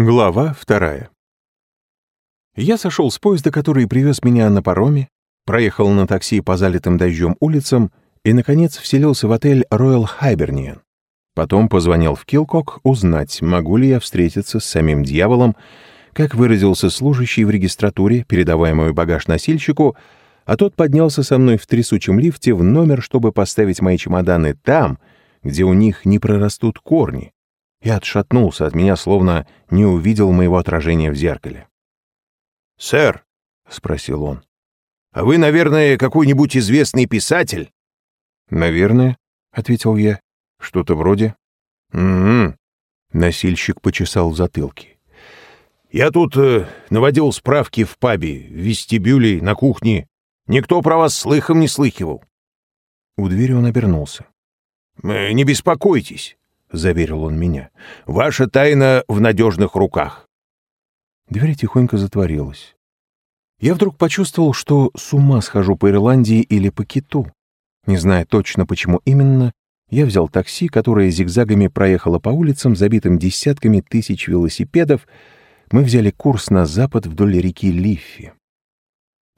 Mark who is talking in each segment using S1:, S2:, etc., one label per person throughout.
S1: Глава вторая. Я сошел с поезда, который привез меня на пароме, проехал на такси по залитым дождем улицам и, наконец, вселился в отель Royal Hibernian. Потом позвонил в Килкок узнать, могу ли я встретиться с самим дьяволом, как выразился служащий в регистратуре, передавая мой багаж носильщику, а тот поднялся со мной в трясучем лифте в номер, чтобы поставить мои чемоданы там, где у них не прорастут корни, и отшатнулся от меня, словно не увидел моего отражения в зеркале.
S2: «Сэр», — спросил он, — «а вы, наверное, какой-нибудь известный писатель?»
S1: «Наверное», — ответил я, — «что-то вроде».
S2: «Угу», —
S1: носильщик почесал в затылке.
S2: «Я тут э, наводил справки в пабе, в вестибюле, на кухне. Никто про вас слыхом не слыхивал».
S1: У двери он обернулся.
S2: «Не беспокойтесь. — заверил он меня. «Ваша тайна в надежных руках».
S1: Дверь тихонько затворилась. Я вдруг почувствовал, что с ума схожу по Ирландии или по киту. Не зная точно, почему именно, я взял такси, которое зигзагами проехало по улицам, забитым десятками тысяч велосипедов. Мы взяли курс на запад вдоль реки Лиффи.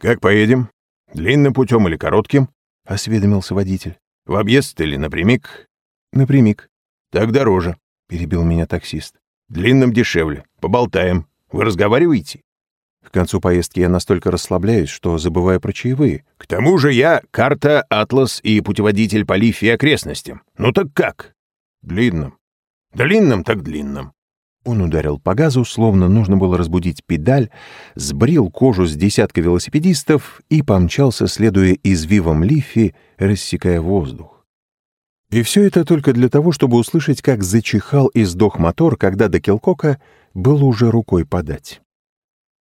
S2: «Как поедем? Длинным путем или коротким?»
S1: — осведомился водитель.
S2: «В объезд или напрямик?»
S1: «Напрямик».
S2: «Так дороже», — перебил меня таксист. «Длинным дешевле. Поболтаем. Вы разговариваете?»
S1: К концу поездки я настолько расслабляюсь, что забываю про чаевые.
S2: «К тому же я карта, атлас и путеводитель по Лифе и окрестностям. Ну так как?»
S1: «Длинным».
S2: «Длинным так длинным».
S1: Он ударил по газу, словно нужно было разбудить педаль, сбрил кожу с десятка велосипедистов и помчался, следуя извивам Лифи, рассекая воздух. И все это только для того, чтобы услышать, как зачихал и сдох мотор, когда до Килкока было уже рукой подать.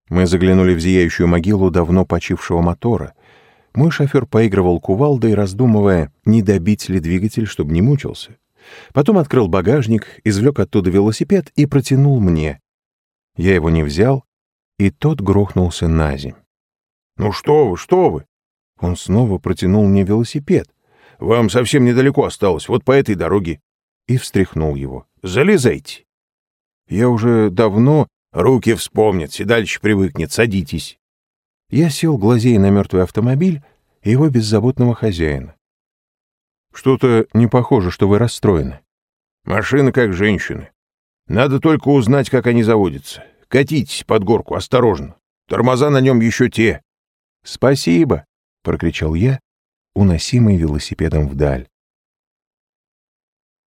S1: Мы заглянули в зияющую могилу давно почившего мотора. Мой шофер поигрывал кувалдой, раздумывая, не добить ли двигатель, чтобы не мучился. Потом открыл багажник, извлек оттуда велосипед и протянул мне. Я его не взял, и тот грохнулся на земь.
S2: «Ну что вы, что вы!»
S1: Он снова протянул мне велосипед.
S2: Вам совсем недалеко осталось, вот по этой дороге».
S1: И встряхнул его.
S2: «Залезайте».
S1: Я уже давно...
S2: Руки вспомнит, седалище привыкнет, садитесь.
S1: Я сел, глазея на мертвый автомобиль и его беззаботного хозяина. Что-то не похоже, что вы расстроены.
S2: Машина как женщины. Надо только узнать, как они заводятся. Катитесь под горку, осторожно. Тормоза на нем еще те.
S1: «Спасибо!» — прокричал я уносимый велосипедом вдаль.